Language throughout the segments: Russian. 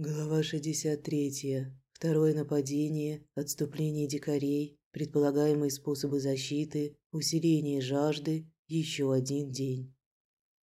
Глава 63. Второе нападение, отступление дикарей, предполагаемые способы защиты, усиление жажды, еще один день.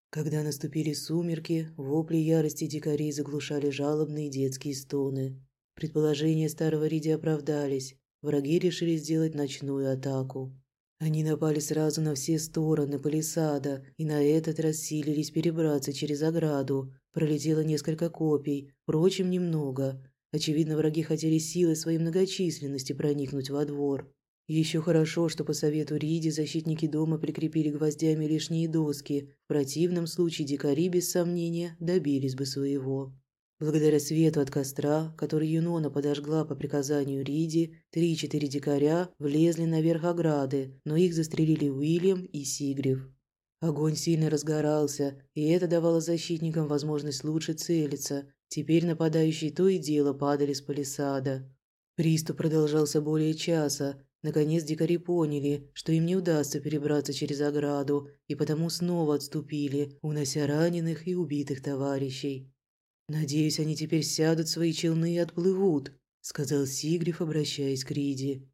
Когда наступили сумерки, вопли ярости дикарей заглушали жалобные детские стоны. Предположения старого Риди оправдались. Враги решили сделать ночную атаку. Они напали сразу на все стороны палисада и на этот раз силились перебраться через ограду. Пролетело несколько копий, впрочем, немного. Очевидно, враги хотели силой своей многочисленности проникнуть во двор. Еще хорошо, что по совету Риди защитники дома прикрепили гвоздями лишние доски. В противном случае дикари, без сомнения, добились бы своего. Благодаря свету от костра, который Юнона подожгла по приказанию Риди, три-четыре дикаря влезли наверх ограды, но их застрелили Уильям и Сигрив. Огонь сильно разгорался, и это давало защитникам возможность лучше целиться. Теперь нападающие то и дело падали с палисада. Приступ продолжался более часа. Наконец дикари поняли, что им не удастся перебраться через ограду, и потому снова отступили, унося раненых и убитых товарищей. «Надеюсь, они теперь сядут в свои челны и отплывут», — сказал Сигриф, обращаясь к Риди.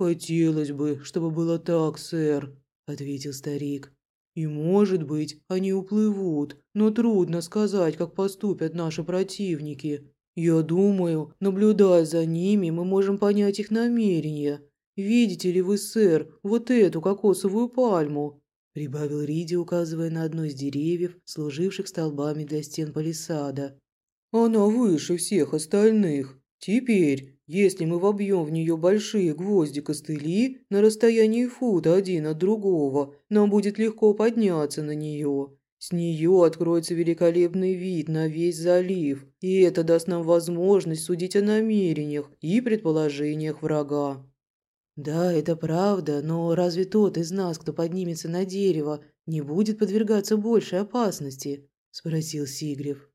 «Хотелось бы, чтобы было так, сэр», — ответил старик. «И, может быть, они уплывут, но трудно сказать, как поступят наши противники. Я думаю, наблюдая за ними, мы можем понять их намерения. Видите ли вы, сэр, вот эту кокосовую пальму?» прибавил Риди, указывая на одно из деревьев, служивших столбами для стен палисада. Она выше всех остальных. Теперь, если мы вобьем в нее большие гвозди-костыли на расстоянии фута один от другого, нам будет легко подняться на нее. С нее откроется великолепный вид на весь залив, и это даст нам возможность судить о намерениях и предположениях врага. «Да, это правда, но разве тот из нас, кто поднимется на дерево, не будет подвергаться большей опасности?» – спросил Сигрев.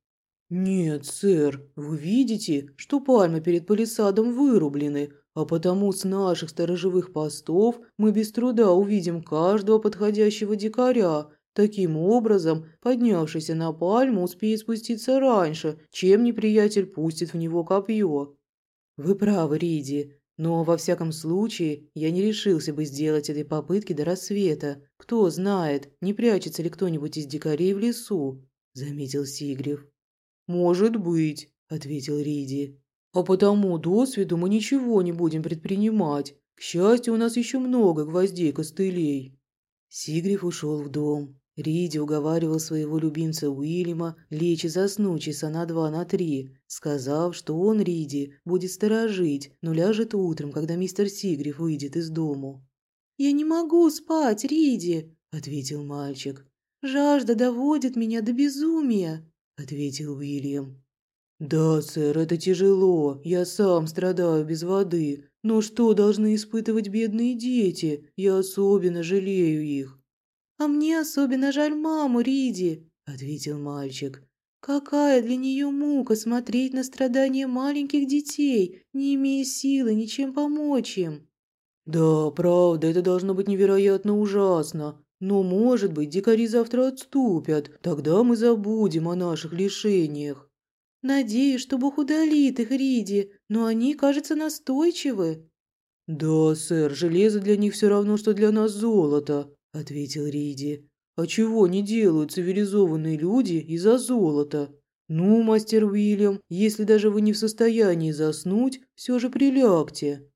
«Нет, сэр, вы видите, что пальмы перед палисадом вырублены, а потому с наших сторожевых постов мы без труда увидим каждого подходящего дикаря. Таким образом, поднявшийся на пальму успеет спуститься раньше, чем неприятель пустит в него копье». «Вы правы, Риди, но во всяком случае я не решился бы сделать этой попытки до рассвета. Кто знает, не прячется ли кто-нибудь из дикарей в лесу», – заметил Сигрев. «Может быть», – ответил Риди. «А потому досвиду мы ничего не будем предпринимать. К счастью, у нас еще много гвоздей-костылей». Сигриф ушел в дом. Риди уговаривал своего любимца Уильяма лечь и заснуть часа на два, на три, сказав, что он, Риди, будет сторожить, но ляжет утром, когда мистер Сигриф выйдет из дому. «Я не могу спать, Риди», – ответил мальчик. «Жажда доводит меня до безумия» ответил Уильям. «Да, сэр, это тяжело. Я сам страдаю без воды. Но что должны испытывать бедные дети? Я особенно жалею их». «А мне особенно жаль маму Риди», – ответил мальчик. «Какая для нее мука смотреть на страдания маленьких детей, не имея силы ничем помочь им». «Да, правда, это должно быть невероятно ужасно. Но, может быть, дикари завтра отступят, тогда мы забудем о наших лишениях. Надеюсь, что Бог удалит их, Риди, но они, кажется, настойчивы. Да, сэр, железо для них все равно, что для нас золото, ответил Риди. А чего не делают цивилизованные люди из-за золота? Ну, мастер Уильям, если даже вы не в состоянии заснуть, все же прилягте.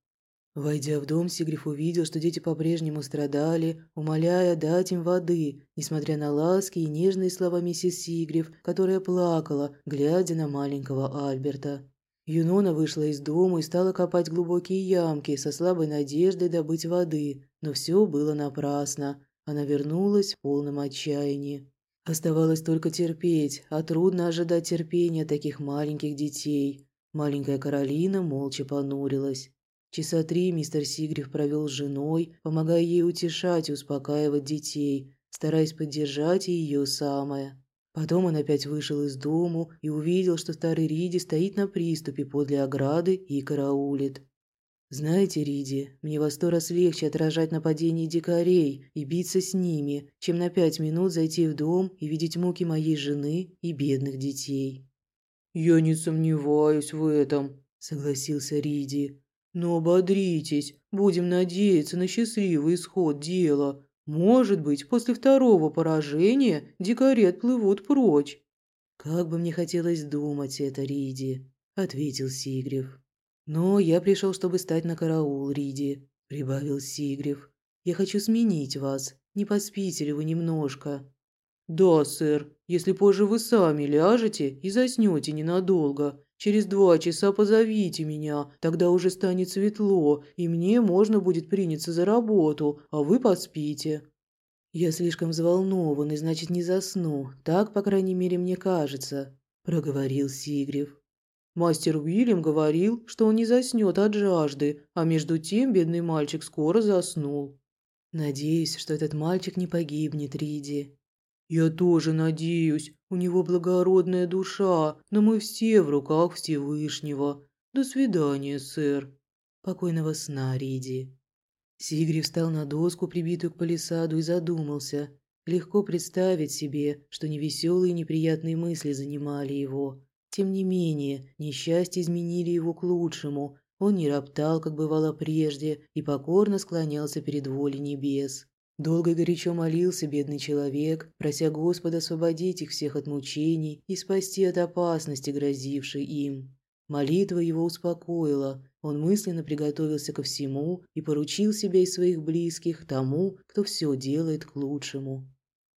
Войдя в дом, Сигриф увидел, что дети по-прежнему страдали, умоляя дать им воды, несмотря на ласки и нежные слова миссис Сигриф, которая плакала, глядя на маленького Альберта. Юнона вышла из дома и стала копать глубокие ямки со слабой надеждой добыть воды, но все было напрасно. Она вернулась в полном отчаянии. Оставалось только терпеть, а трудно ожидать терпения таких маленьких детей. Маленькая Каролина молча понурилась. Часа три мистер Сигриф провел с женой, помогая ей утешать и успокаивать детей, стараясь поддержать ее самое. Потом он опять вышел из дому и увидел, что старый Риди стоит на приступе подле ограды и караулит. «Знаете, Риди, мне во сто раз легче отражать нападение дикарей и биться с ними, чем на пять минут зайти в дом и видеть муки моей жены и бедных детей». «Я не сомневаюсь в этом», – согласился Риди. «Но ободритесь, будем надеяться на счастливый исход дела. Может быть, после второго поражения дикари отплывут прочь». «Как бы мне хотелось думать это, Риди», – ответил Сигрев. «Но я пришел, чтобы стать на караул, Риди», – прибавил Сигрев. «Я хочу сменить вас. Не поспите ли вы немножко?» «Да, сэр, если позже вы сами ляжете и заснете ненадолго. Через два часа позовите меня, тогда уже станет светло, и мне можно будет приняться за работу, а вы поспите». «Я слишком взволнован и, значит, не засну. Так, по крайней мере, мне кажется», – проговорил Сигрев. Мастер Уильям говорил, что он не заснет от жажды, а между тем бедный мальчик скоро заснул. «Надеюсь, что этот мальчик не погибнет, Риди», «Я тоже надеюсь. У него благородная душа, но мы все в руках Всевышнего. До свидания, сэр». «Покойного сна, Риди». Сигри встал на доску, прибитую к палисаду, и задумался. Легко представить себе, что невеселые и неприятные мысли занимали его. Тем не менее, несчастья изменили его к лучшему. Он не роптал, как бывало прежде, и покорно склонялся перед волей небес. Долго и горячо молился бедный человек, прося Господа освободить их всех от мучений и спасти от опасности, грозившей им. Молитва его успокоила, он мысленно приготовился ко всему и поручил себя и своих близких тому, кто все делает к лучшему.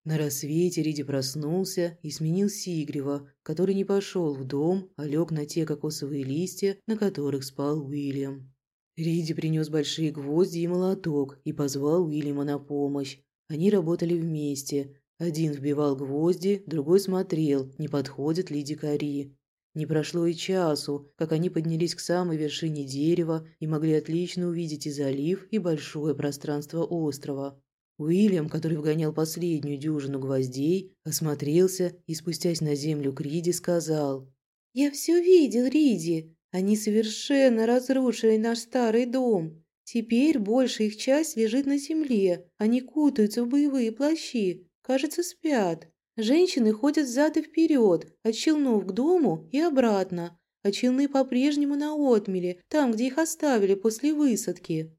На рассвете Риди проснулся и сменил Сигрева, который не пошел в дом, а лег на те кокосовые листья, на которых спал Уильям. Риди принес большие гвозди и молоток и позвал Уильяма на помощь. Они работали вместе. Один вбивал гвозди, другой смотрел, не подходят ли дикари. Не прошло и часу, как они поднялись к самой вершине дерева и могли отлично увидеть и залив, и большое пространство острова. Уильям, который вгонял последнюю дюжину гвоздей, осмотрелся и, спустясь на землю к Риди, сказал «Я все видел, Риди. Они совершенно разрушили наш старый дом. Теперь большая их часть лежит на земле. Они кутаются в боевые плащи. Кажется, спят. Женщины ходят взад и вперед, от челнов к дому и обратно. А челны по-прежнему на отмеле, там, где их оставили после высадки.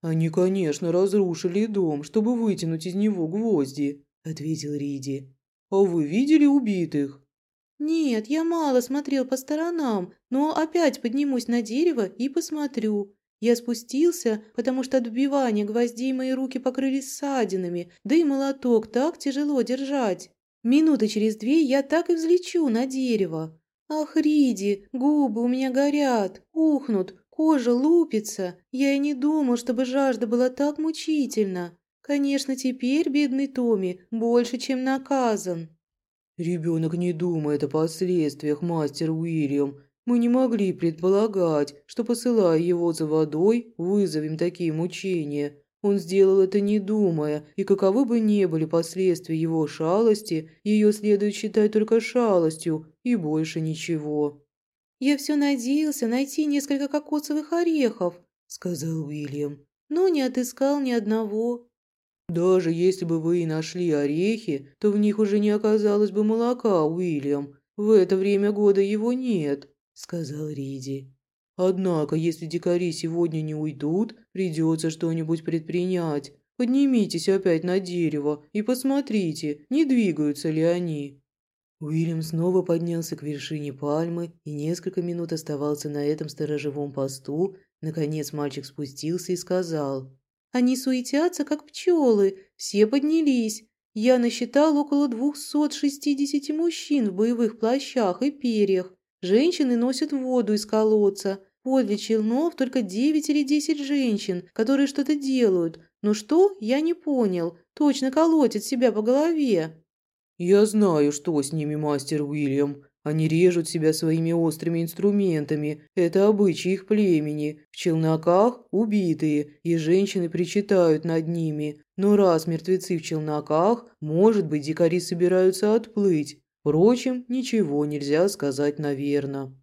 «Они, конечно, разрушили дом, чтобы вытянуть из него гвозди», – ответил Риди. «А вы видели убитых?» «Нет, я мало смотрел по сторонам, но опять поднимусь на дерево и посмотрю. Я спустился, потому что от вбивания гвоздей мои руки покрылись ссадинами, да и молоток так тяжело держать. Минуты через две я так и взлечу на дерево. Ах, Риди, губы у меня горят, ухнут, кожа лупится. Я и не думал, чтобы жажда была так мучительна. Конечно, теперь бедный Томми больше, чем наказан». «Ребенок не думает о последствиях, мастер Уильям. Мы не могли предполагать, что, посылая его за водой, вызовем такие мучения. Он сделал это не думая, и каковы бы ни были последствия его шалости, ее следует считать только шалостью и больше ничего». «Я все надеялся найти несколько кокосовых орехов», — сказал Уильям, «но не отыскал ни одного. «Даже если бы вы и нашли орехи, то в них уже не оказалось бы молока, Уильям. В это время года его нет», – сказал Риди. «Однако, если дикари сегодня не уйдут, придется что-нибудь предпринять. Поднимитесь опять на дерево и посмотрите, не двигаются ли они». Уильям снова поднялся к вершине пальмы и несколько минут оставался на этом сторожевом посту. Наконец мальчик спустился и сказал – они суетятся, как пчелы, все поднялись. Я насчитал около 260 мужчин в боевых плащах и перьях. Женщины носят воду из колодца. Подле челнов только 9 или 10 женщин, которые что-то делают. Но что, я не понял. Точно колотят себя по голове. «Я знаю, что с ними, мастер Уильям. Они режут себя своими острыми инструментами. Это обычаи их племени. В челноках убитые, и женщины причитают над ними. Но раз мертвецы в челноках, может быть, дикари собираются отплыть. Впрочем, ничего нельзя сказать наверно.